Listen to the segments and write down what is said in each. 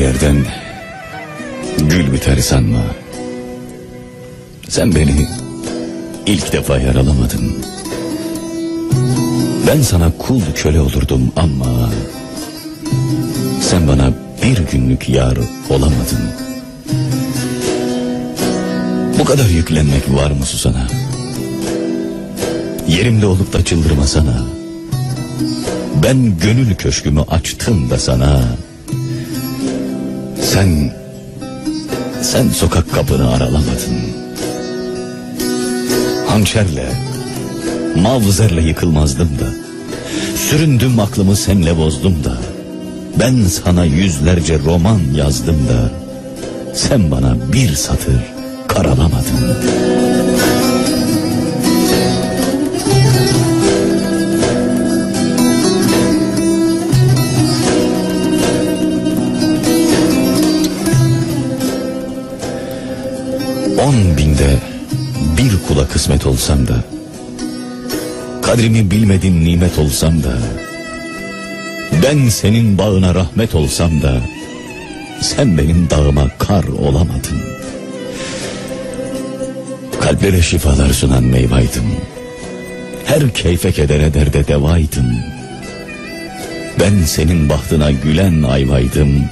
yerden gül biter sanma. Sen beni ilk defa yaralamadın. Ben sana kul köle olurdum ama sen bana bir günlük yar olamadın. Bu kadar yüklenmek var mı susana? Yerimde olup da çıldırmasana. Ben gönül köşkümü açtım da sana. Sen, sen sokak kapını aralamadın. Hançerle, mavzerle yıkılmazdım da. Süründüm aklımı senle bozdum da. Ben sana yüzlerce roman yazdım da. Sen bana bir satır karalamadın. On binde bir kula kısmet olsam da Kadrimi bilmedin nimet olsam da Ben senin bağına rahmet olsam da Sen benim dağıma kar olamadın. Kalplere şifalar sunan meyvaydım. Her keyfe kedere derde devaydım. Ben senin bahtına gülen ayvaydım.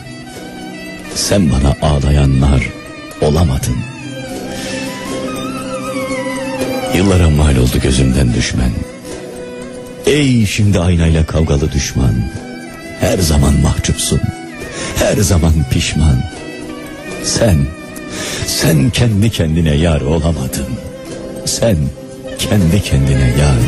Sen bana ağlayanlar olamadın Yıllara mal oldu gözümden düşmen. Ey şimdi aynayla kavgalı düşman. Her zaman mahcupsun. Her zaman pişman. Sen, sen kendi kendine yar olamadın. Sen kendi kendine yar